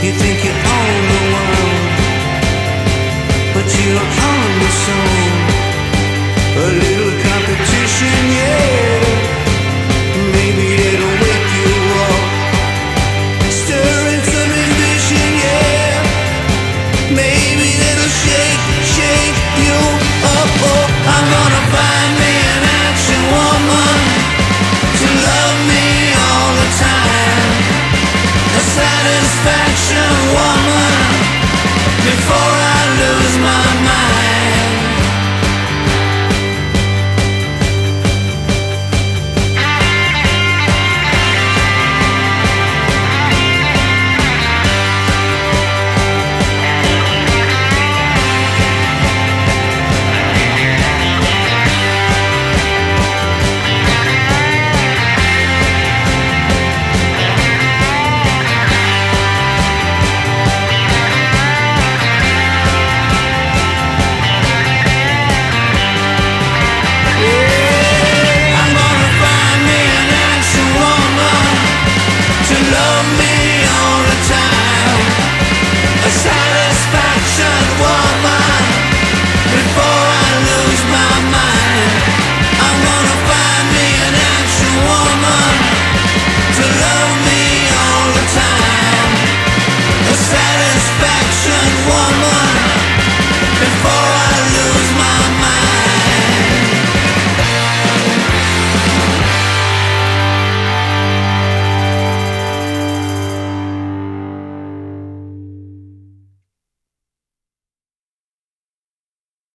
You think you own the world, but you own the soul.